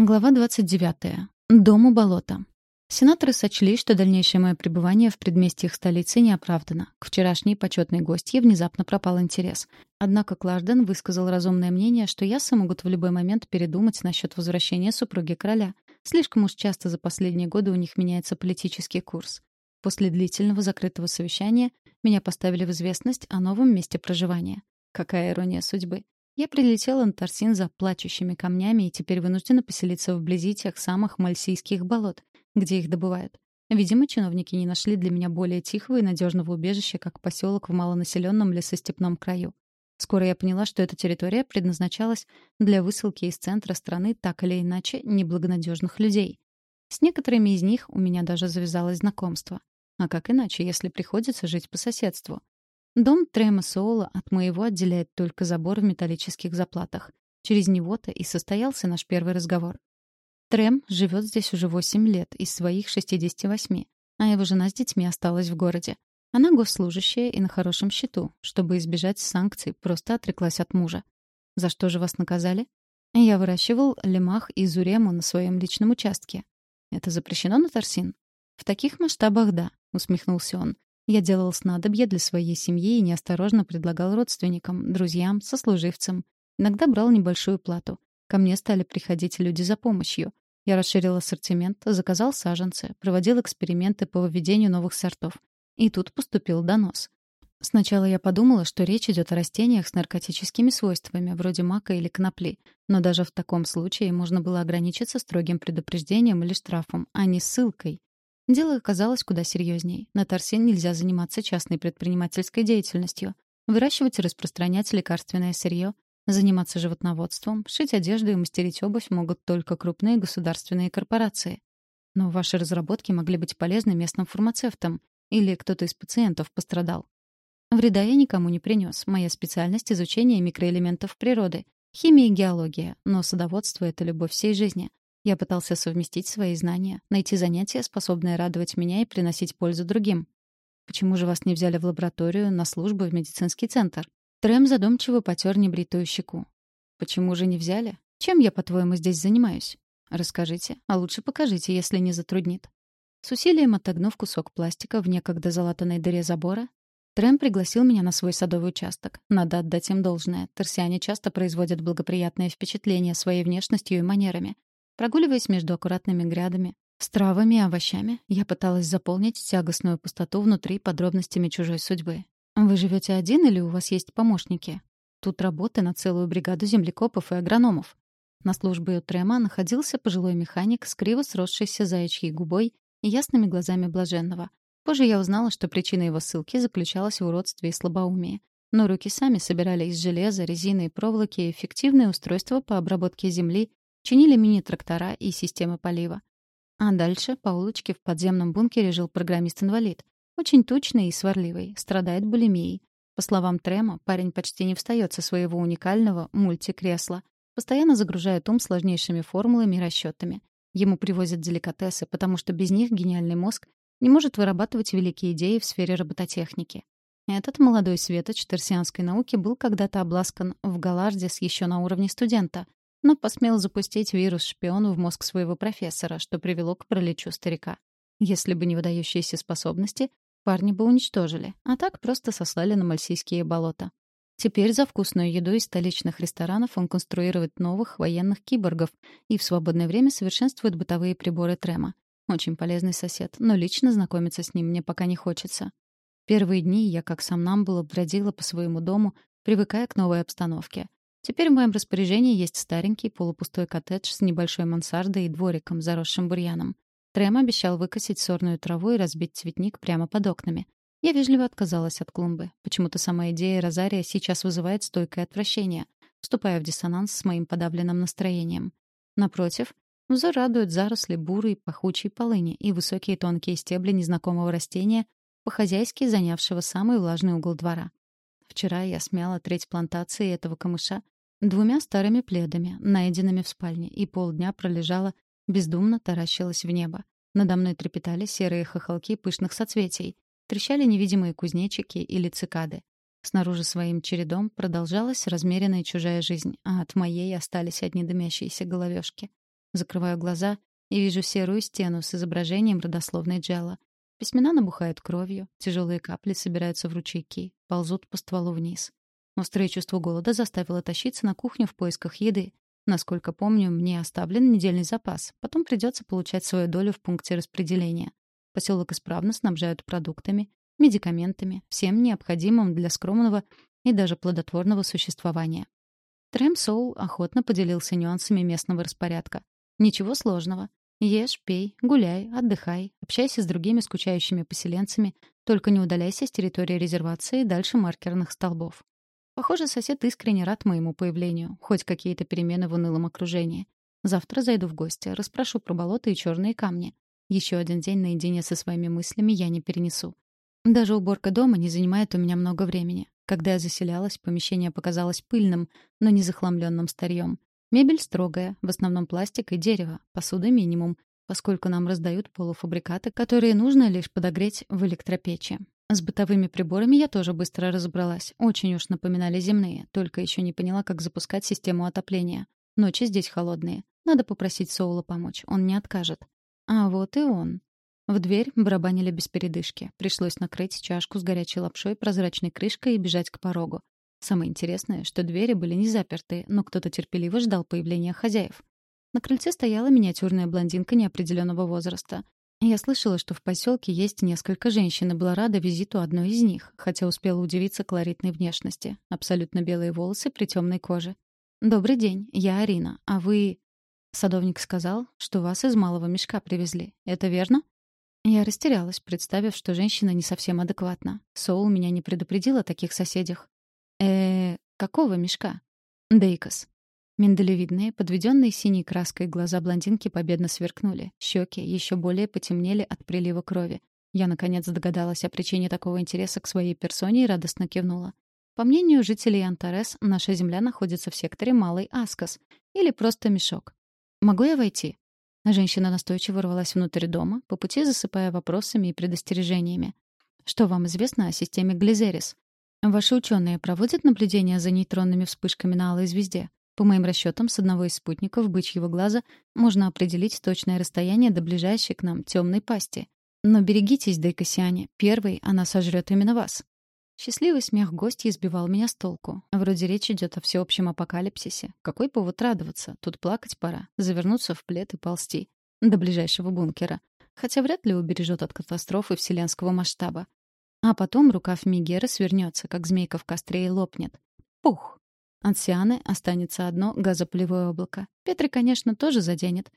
Глава 29. Дом у болота. Сенаторы сочли, что дальнейшее мое пребывание в предместьях столицы не оправдано. К вчерашней почетной гостье внезапно пропал интерес. Однако Кларден высказал разумное мнение, что ясы могут в любой момент передумать насчет возвращения супруги короля. Слишком уж часто за последние годы у них меняется политический курс. После длительного закрытого совещания меня поставили в известность о новом месте проживания. Какая ирония судьбы. Я прилетела на Торсин за плачущими камнями и теперь вынуждена поселиться вблизи тех самых мальсийских болот, где их добывают. Видимо, чиновники не нашли для меня более тихого и надежного убежища, как поселок в малонаселенном лесостепном краю. Скоро я поняла, что эта территория предназначалась для высылки из центра страны так или иначе неблагонадежных людей. С некоторыми из них у меня даже завязалось знакомство. А как иначе, если приходится жить по соседству? Дом Трема Соула от моего отделяет только забор в металлических заплатах. Через него-то и состоялся наш первый разговор. Трем живет здесь уже 8 лет из своих 68, а его жена с детьми осталась в городе. Она госслужащая и на хорошем счету. Чтобы избежать санкций, просто отреклась от мужа. За что же вас наказали? Я выращивал лемах и зурему на своем личном участке. Это запрещено на Торсин? В таких масштабах — да, усмехнулся он. Я делал снадобья для своей семьи и неосторожно предлагал родственникам, друзьям, сослуживцам. Иногда брал небольшую плату. Ко мне стали приходить люди за помощью. Я расширил ассортимент, заказал саженцы, проводил эксперименты по выведению новых сортов. И тут поступил донос. Сначала я подумала, что речь идет о растениях с наркотическими свойствами, вроде мака или конопли. Но даже в таком случае можно было ограничиться строгим предупреждением или штрафом, а не ссылкой. Дело оказалось куда серьезнее. На Торсин нельзя заниматься частной предпринимательской деятельностью. Выращивать и распространять лекарственное сырье, заниматься животноводством, шить одежду и мастерить обувь могут только крупные государственные корпорации. Но ваши разработки могли быть полезны местным фармацевтам, или кто-то из пациентов пострадал. Вреда я никому не принес. Моя специальность — изучение микроэлементов природы, химия и геология, но садоводство — это любовь всей жизни. Я пытался совместить свои знания, найти занятия, способные радовать меня и приносить пользу другим. Почему же вас не взяли в лабораторию на службу в медицинский центр? Трэм задумчиво потер небритую щеку. Почему же не взяли? Чем я, по-твоему, здесь занимаюсь? Расскажите, а лучше покажите, если не затруднит. С усилием отогнув кусок пластика в некогда залатанной дыре забора, Трэм пригласил меня на свой садовый участок. Надо отдать им должное. Торсиане часто производят благоприятное впечатление своей внешностью и манерами. Прогуливаясь между аккуратными грядами, с травами и овощами, я пыталась заполнить тягостную пустоту внутри подробностями чужой судьбы. Вы живете один или у вас есть помощники? Тут работы на целую бригаду землекопов и агрономов. На службе у Трема находился пожилой механик с криво сросшейся заячьей губой и ясными глазами блаженного. Позже я узнала, что причина его ссылки заключалась в уродстве и слабоумии. Но руки сами собирали из железа, резины и проволоки эффективные устройства по обработке земли Чинили мини-трактора и системы полива. А дальше по улочке в подземном бункере жил программист-инвалид. Очень тучный и сварливый, страдает булимией. По словам Трема, парень почти не встает со своего уникального мультикресла. Постоянно загружает ум сложнейшими формулами и расчетами. Ему привозят деликатесы, потому что без них гениальный мозг не может вырабатывать великие идеи в сфере робототехники. Этот молодой светоч терсианской науки был когда-то обласкан в Галарде с еще на уровне студента, но посмел запустить вирус-шпион в мозг своего профессора, что привело к пролечу старика. Если бы не выдающиеся способности, парни бы уничтожили, а так просто сослали на мальсийские болота. Теперь за вкусную еду из столичных ресторанов он конструирует новых военных киборгов и в свободное время совершенствует бытовые приборы Трема. Очень полезный сосед, но лично знакомиться с ним мне пока не хочется. Первые дни я, как сам нам было, бродила по своему дому, привыкая к новой обстановке. Теперь в моем распоряжении есть старенький полупустой коттедж с небольшой мансардой и двориком, заросшим бурьяном. Трэм обещал выкосить сорную траву и разбить цветник прямо под окнами. Я вежливо отказалась от клумбы. Почему-то сама идея розария сейчас вызывает стойкое отвращение, вступая в диссонанс с моим подавленным настроением. Напротив, взор радуют заросли бурой, пахучей полыни и высокие тонкие стебли незнакомого растения, по-хозяйски занявшего самый влажный угол двора. Вчера я смяла треть плантации этого камыша двумя старыми пледами, найденными в спальне, и полдня пролежала, бездумно таращилась в небо. Надо мной трепетали серые хохолки пышных соцветий, трещали невидимые кузнечики или цикады. Снаружи своим чередом продолжалась размеренная чужая жизнь, а от моей остались одни дымящиеся головешки. Закрываю глаза и вижу серую стену с изображением родословной Джелла. Письмена набухают кровью, тяжелые капли собираются в ручейки, ползут по стволу вниз. Острое чувство голода заставило тащиться на кухню в поисках еды. Насколько помню, мне оставлен недельный запас. Потом придется получать свою долю в пункте распределения. Поселок исправно снабжают продуктами, медикаментами, всем необходимым для скромного и даже плодотворного существования. Трэм Соул охотно поделился нюансами местного распорядка. Ничего сложного. Ешь, пей, гуляй, отдыхай, общайся с другими скучающими поселенцами, только не удаляйся с территории резервации дальше маркерных столбов. Похоже, сосед искренне рад моему появлению, хоть какие-то перемены в унылом окружении. Завтра зайду в гости, расспрошу про болота и черные камни. Еще один день наедине со своими мыслями я не перенесу. Даже уборка дома не занимает у меня много времени. Когда я заселялась, помещение показалось пыльным, но не захламленным старьем. Мебель строгая, в основном пластик и дерево, посуда минимум, поскольку нам раздают полуфабрикаты, которые нужно лишь подогреть в электропечи. С бытовыми приборами я тоже быстро разобралась. Очень уж напоминали земные, только еще не поняла, как запускать систему отопления. Ночи здесь холодные. Надо попросить Соула помочь, он не откажет. А вот и он. В дверь барабанили без передышки. Пришлось накрыть чашку с горячей лапшой, прозрачной крышкой и бежать к порогу. Самое интересное, что двери были не заперты, но кто-то терпеливо ждал появления хозяев. На крыльце стояла миниатюрная блондинка неопределенного возраста. Я слышала, что в поселке есть несколько женщин, и была рада визиту одной из них, хотя успела удивиться колоритной внешности. Абсолютно белые волосы при темной коже. «Добрый день, я Арина, а вы...» Садовник сказал, что вас из малого мешка привезли. Это верно? Я растерялась, представив, что женщина не совсем адекватна. Соул меня не предупредил о таких соседях э какого мешка?» «Дейкос». Миндалевидные, подведенные синей краской глаза блондинки победно сверкнули. Щеки еще более потемнели от прилива крови. Я, наконец, догадалась о причине такого интереса к своей персоне и радостно кивнула. По мнению жителей Антарес, наша земля находится в секторе Малый Аскос, или просто мешок. «Могу я войти?» Женщина настойчиво рвалась внутрь дома, по пути засыпая вопросами и предостережениями. «Что вам известно о системе Глизерис? Ваши ученые проводят наблюдения за нейтронными вспышками на алой звезде? По моим расчетам, с одного из спутников бычьего глаза можно определить точное расстояние до ближайшей к нам темной пасти. Но берегитесь, Дейкосиане, первой она сожрет именно вас. Счастливый смех гостя избивал меня с толку. Вроде речь идет о всеобщем апокалипсисе. Какой повод радоваться? Тут плакать пора. Завернуться в плед и ползти. До ближайшего бункера. Хотя вряд ли убережет от катастрофы вселенского масштаба. А потом рукав Мигера свернется, как змейка в костре, и лопнет. Пух! От Сианы останется одно газопылевое облако. Петри, конечно, тоже заденет.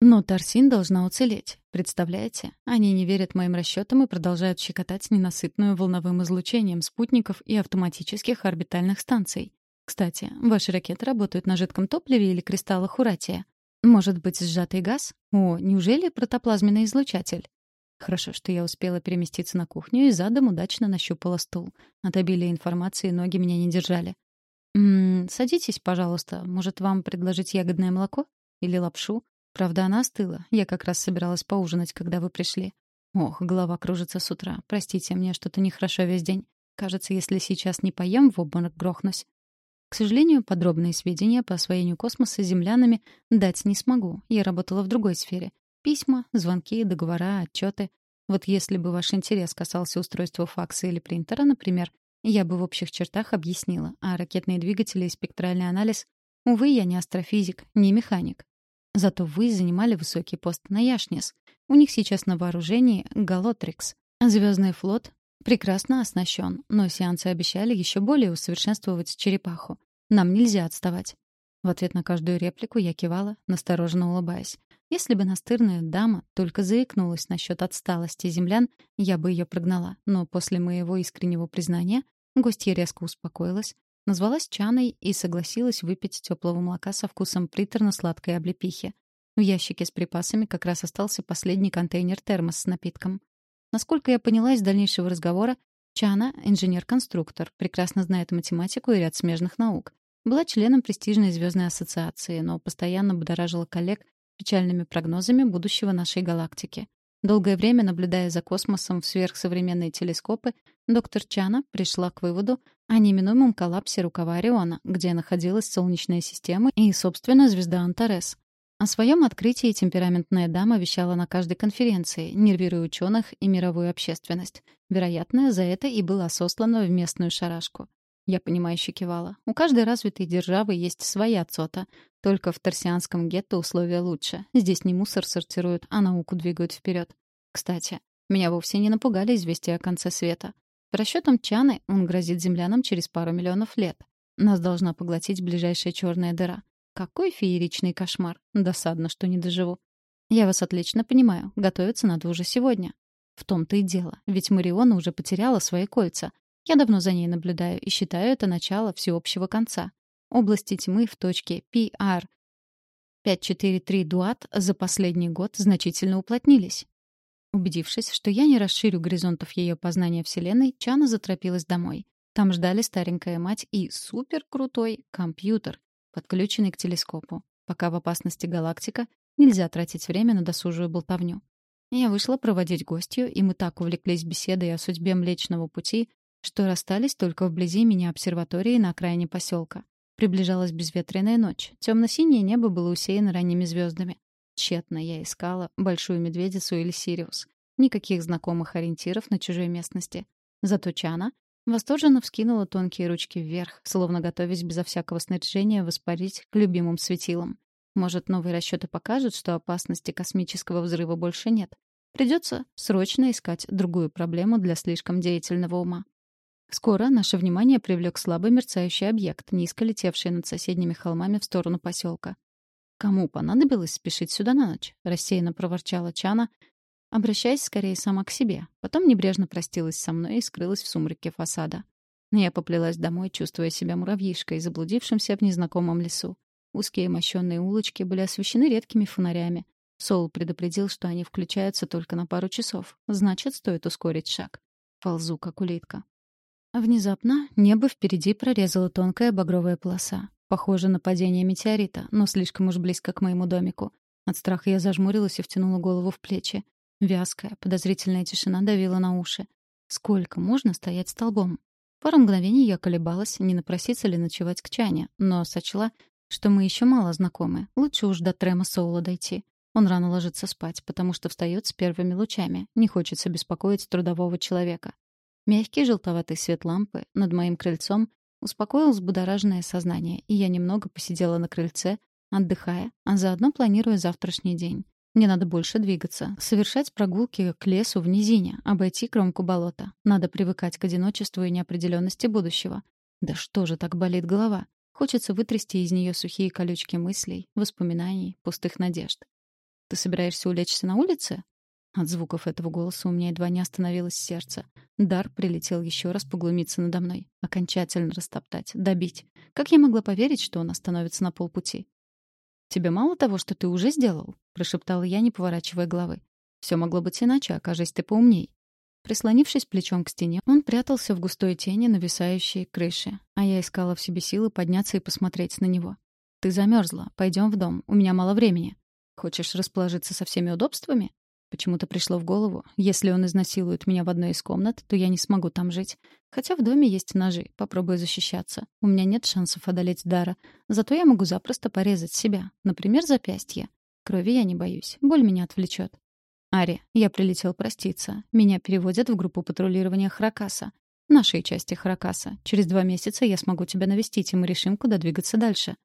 Но Тарсин должна уцелеть. Представляете? Они не верят моим расчетам и продолжают щекотать ненасытную волновым излучением спутников и автоматических орбитальных станций. Кстати, ваши ракеты работают на жидком топливе или кристаллах уратия? Может быть, сжатый газ? О, неужели протоплазменный излучатель? Хорошо, что я успела переместиться на кухню и задом удачно нащупала стул. От обилия информации ноги меня не держали. «М-м, садитесь, пожалуйста. Может, вам предложить ягодное молоко? Или лапшу? Правда, она остыла. Я как раз собиралась поужинать, когда вы пришли. Ох, голова кружится с утра. Простите, мне что-то нехорошо весь день. Кажется, если сейчас не поем, в обморок грохнусь. К сожалению, подробные сведения по освоению космоса землянами дать не смогу. Я работала в другой сфере. Письма, звонки, договора, отчеты. Вот если бы ваш интерес касался устройства факса или принтера, например, я бы в общих чертах объяснила, а ракетные двигатели и спектральный анализ Увы, я не астрофизик, не механик. Зато вы занимали высокий пост на Яшнис. У них сейчас на вооружении Галотрикс. Звездный флот прекрасно оснащен, но сеансы обещали еще более усовершенствовать черепаху. Нам нельзя отставать. В ответ на каждую реплику я кивала, настороженно улыбаясь. Если бы настырная дама только заикнулась насчет отсталости землян, я бы ее прогнала. Но после моего искреннего признания гостья резко успокоилась, назвалась Чаной и согласилась выпить теплого молока со вкусом приторно-сладкой облепихи. В ящике с припасами как раз остался последний контейнер-термос с напитком. Насколько я поняла из дальнейшего разговора, Чана — инженер-конструктор, прекрасно знает математику и ряд смежных наук. Была членом престижной звездной ассоциации, но постоянно будоражила коллег печальными прогнозами будущего нашей галактики. Долгое время, наблюдая за космосом в сверхсовременные телескопы, доктор Чана пришла к выводу о неминуемом коллапсе рукава Ориона, где находилась Солнечная система и, собственно, звезда Антарес. О своем открытии темпераментная дама вещала на каждой конференции, нервируя ученых и мировую общественность. Вероятно, за это и была сослана в местную шарашку. Я понимающе кивала. У каждой развитой державы есть своя цота. Только в торсианском гетто условия лучше. Здесь не мусор сортируют, а науку двигают вперед. Кстати, меня вовсе не напугали известия о конце света. По расчетам Чаны он грозит землянам через пару миллионов лет. Нас должна поглотить ближайшая черная дыра. Какой фееричный кошмар. Досадно, что не доживу. Я вас отлично понимаю. Готовиться надо уже сегодня. В том-то и дело. Ведь Мариона уже потеряла свои кольца. Я давно за ней наблюдаю и считаю это начало всеобщего конца. Области тьмы в точке PR 543 Дуат за последний год значительно уплотнились. Убедившись, что я не расширю горизонтов ее познания Вселенной, Чана заторопилась домой. Там ждали старенькая мать и суперкрутой компьютер, подключенный к телескопу. Пока в опасности галактика, нельзя тратить время на досужую болтовню. Я вышла проводить гостью, и мы так увлеклись беседой о судьбе Млечного Пути, что расстались только вблизи меня обсерватории на окраине поселка. Приближалась безветренная ночь. Темно-синее небо было усеяно ранними звездами. Тщетно я искала большую медведицу или Сириус. Никаких знакомых ориентиров на чужой местности. Зато Чана Восторженно вскинула тонкие ручки вверх, словно готовясь безо всякого снаряжения воспарить к любимым светилам. Может, новые расчеты покажут, что опасности космического взрыва больше нет. Придется срочно искать другую проблему для слишком деятельного ума. Скоро наше внимание привлек слабый мерцающий объект, низко летевший над соседними холмами в сторону поселка. «Кому понадобилось спешить сюда на ночь?» — рассеянно проворчала Чана, обращаясь скорее сама к себе. Потом небрежно простилась со мной и скрылась в сумраке фасада. Я поплелась домой, чувствуя себя муравьишкой, заблудившимся в незнакомом лесу. Узкие мощенные улочки были освещены редкими фонарями. Соул предупредил, что они включаются только на пару часов. Значит, стоит ускорить шаг. Ползу, как улитка. Внезапно небо впереди прорезала тонкая багровая полоса. Похоже на падение метеорита, но слишком уж близко к моему домику. От страха я зажмурилась и втянула голову в плечи. Вязкая, подозрительная тишина давила на уши. Сколько можно стоять столбом? Пару мгновений я колебалась, не напроситься ли ночевать к Чане, но сочла, что мы еще мало знакомы. Лучше уж до Трема Соула дойти. Он рано ложится спать, потому что встает с первыми лучами. Не хочется беспокоить трудового человека. Мягкий желтоватый свет лампы над моим крыльцом успокоил взбудораженное сознание, и я немного посидела на крыльце, отдыхая, а заодно планируя завтрашний день. Мне надо больше двигаться, совершать прогулки к лесу в низине, обойти кромку болота. Надо привыкать к одиночеству и неопределенности будущего. Да что же так болит голова? Хочется вытрясти из нее сухие колючки мыслей, воспоминаний, пустых надежд. «Ты собираешься улечься на улице?» От звуков этого голоса у меня едва не остановилось сердце. Дар прилетел еще раз поглумиться надо мной. Окончательно растоптать, добить. Как я могла поверить, что он остановится на полпути? «Тебе мало того, что ты уже сделал?» — прошептала я, не поворачивая головы. «Все могло быть иначе, окажись ты поумней». Прислонившись плечом к стене, он прятался в густой тени нависающей крыши, а я искала в себе силы подняться и посмотреть на него. «Ты замерзла. Пойдем в дом. У меня мало времени. Хочешь расположиться со всеми удобствами?» Почему-то пришло в голову, если он изнасилует меня в одной из комнат, то я не смогу там жить. Хотя в доме есть ножи, попробую защищаться. У меня нет шансов одолеть Дара. Зато я могу запросто порезать себя. Например, запястье. Крови я не боюсь. Боль меня отвлечет. Ари, я прилетел проститься. Меня переводят в группу патрулирования Хракаса. Нашей части Хракаса. Через два месяца я смогу тебя навестить, и мы решим, куда двигаться дальше.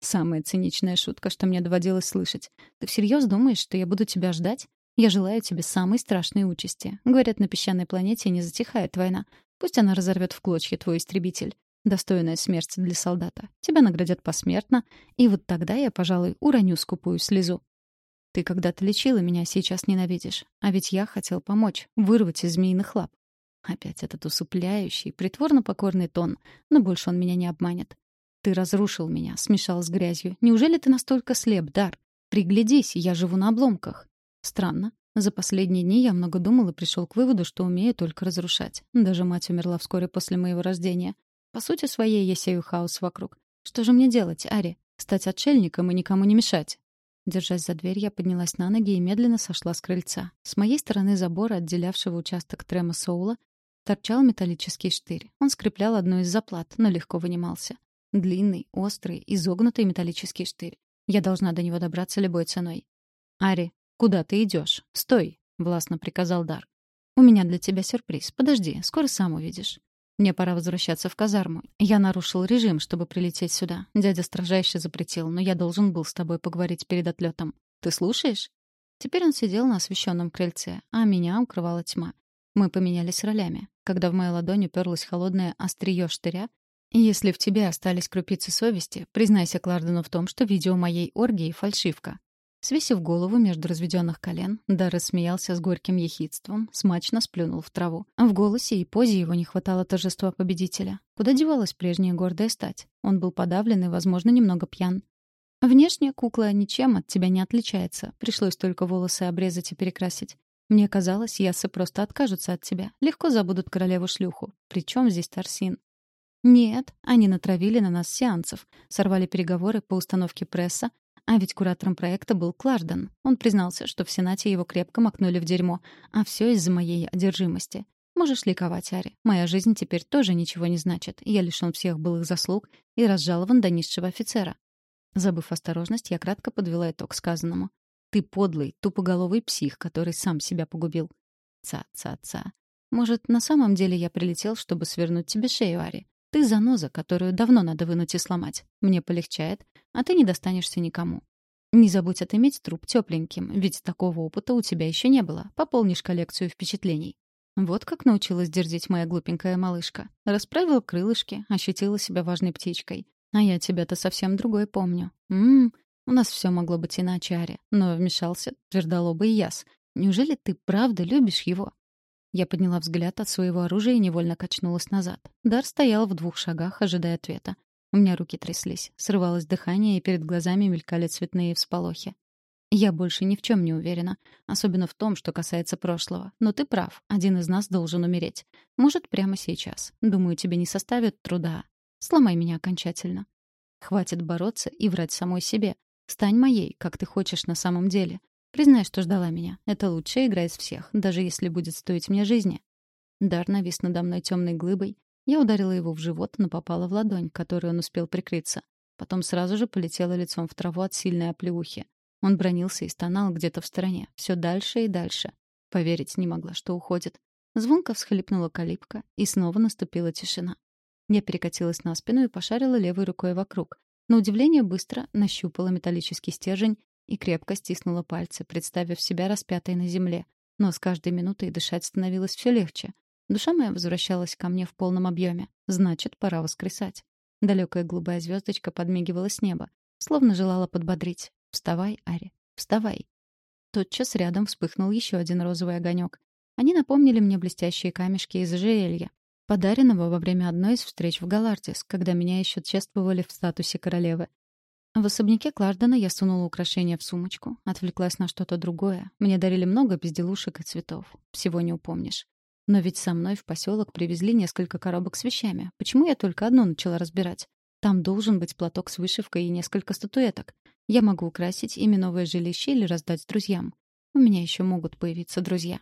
Самая циничная шутка, что мне доводилось слышать. Ты всерьез думаешь, что я буду тебя ждать? Я желаю тебе самой страшной участи. Говорят, на песчаной планете не затихает война. Пусть она разорвет в клочья твой истребитель. Достойная смерть для солдата. Тебя наградят посмертно, и вот тогда я, пожалуй, уроню скупую слезу. Ты когда-то лечила меня, сейчас ненавидишь. А ведь я хотел помочь, вырвать из змеиных лап. Опять этот усыпляющий, притворно покорный тон, но больше он меня не обманет. Ты разрушил меня, смешал с грязью. Неужели ты настолько слеп, Дар? Приглядись, я живу на обломках. Странно. За последние дни я много думал и пришел к выводу, что умею только разрушать. Даже мать умерла вскоре после моего рождения. По сути своей я сею хаос вокруг. Что же мне делать, Ари? Стать отшельником и никому не мешать? Держась за дверь, я поднялась на ноги и медленно сошла с крыльца. С моей стороны забора, отделявшего участок Трема Соула, торчал металлический штырь. Он скреплял одну из заплат, но легко вынимался. Длинный, острый, изогнутый металлический штырь. Я должна до него добраться любой ценой. «Ари, куда ты идешь? Стой!» — властно приказал Дар. «У меня для тебя сюрприз. Подожди, скоро сам увидишь». Мне пора возвращаться в казарму. Я нарушил режим, чтобы прилететь сюда. Дядя строжайше запретил, но я должен был с тобой поговорить перед отлетом. Ты слушаешь? Теперь он сидел на освещенном крыльце, а меня укрывала тьма. Мы поменялись ролями. Когда в мою ладонь уперлось холодное острие штыря, если в тебе остались крупицы совести, признайся Клардену в том, что видео моей оргии — фальшивка. Свесив голову между разведенных колен, Дар рассмеялся с горьким ехидством, смачно сплюнул в траву. В голосе и позе его не хватало торжества победителя. Куда девалась прежняя гордая стать? Он был подавлен и, возможно, немного пьян. Внешне кукла ничем от тебя не отличается. Пришлось только волосы обрезать и перекрасить. Мне казалось, ясы просто откажутся от тебя. Легко забудут королеву-шлюху. Причем здесь Тарсин? Нет, они натравили на нас сеансов, сорвали переговоры по установке пресса, а ведь куратором проекта был Кларден. Он признался, что в Сенате его крепко макнули в дерьмо, а все из-за моей одержимости. Можешь ликовать, Ари. Моя жизнь теперь тоже ничего не значит. Я лишён всех былых заслуг и разжалован до низшего офицера. Забыв осторожность, я кратко подвела итог сказанному. Ты подлый, тупоголовый псих, который сам себя погубил. Ца-ца-ца. Может, на самом деле я прилетел, чтобы свернуть тебе шею, Ари? Ты заноза, которую давно надо вынуть и сломать. Мне полегчает, а ты не достанешься никому. Не забудь отыметь труп тепленьким, ведь такого опыта у тебя еще не было. Пополнишь коллекцию впечатлений. Вот как научилась дерзить моя глупенькая малышка. Расправила крылышки, ощутила себя важной птичкой. А я тебя-то совсем другой помню. Ммм, у нас все могло быть иначе, Ари. Но вмешался твердолобый яс. Неужели ты правда любишь его? Я подняла взгляд от своего оружия и невольно качнулась назад. Дар стоял в двух шагах, ожидая ответа. У меня руки тряслись, срывалось дыхание, и перед глазами мелькали цветные всполохи. Я больше ни в чем не уверена, особенно в том, что касается прошлого. Но ты прав, один из нас должен умереть. Может, прямо сейчас. Думаю, тебе не составит труда. Сломай меня окончательно. Хватит бороться и врать самой себе. Стань моей, как ты хочешь на самом деле. Признай, что ждала меня. Это лучшая игра из всех, даже если будет стоить мне жизни. Дар навис надо мной темной глыбой. Я ударила его в живот, но попала в ладонь, которой он успел прикрыться. Потом сразу же полетела лицом в траву от сильной оплеухи. Он бронился и стонал где-то в стороне, все дальше и дальше. Поверить не могла, что уходит. Звонко всхлипнула калитка, и снова наступила тишина. Я перекатилась на спину и пошарила левой рукой вокруг. На удивление быстро нащупала металлический стержень и крепко стиснула пальцы, представив себя распятой на земле. Но с каждой минутой дышать становилось все легче. Душа моя возвращалась ко мне в полном объеме. Значит, пора воскресать. Далекая голубая звездочка подмигивала с неба, словно желала подбодрить. «Вставай, Ари, вставай!» Тотчас рядом вспыхнул еще один розовый огонек. Они напомнили мне блестящие камешки из ожерелья, подаренного во время одной из встреч в Галартис, когда меня еще чествовали в статусе королевы. В особняке Клардена я сунула украшения в сумочку, отвлеклась на что-то другое. Мне дарили много безделушек и цветов. Всего не упомнишь. Но ведь со мной в поселок привезли несколько коробок с вещами. Почему я только одну начала разбирать? Там должен быть платок с вышивкой и несколько статуэток. Я могу украсить ими новое жилище или раздать друзьям. У меня еще могут появиться друзья.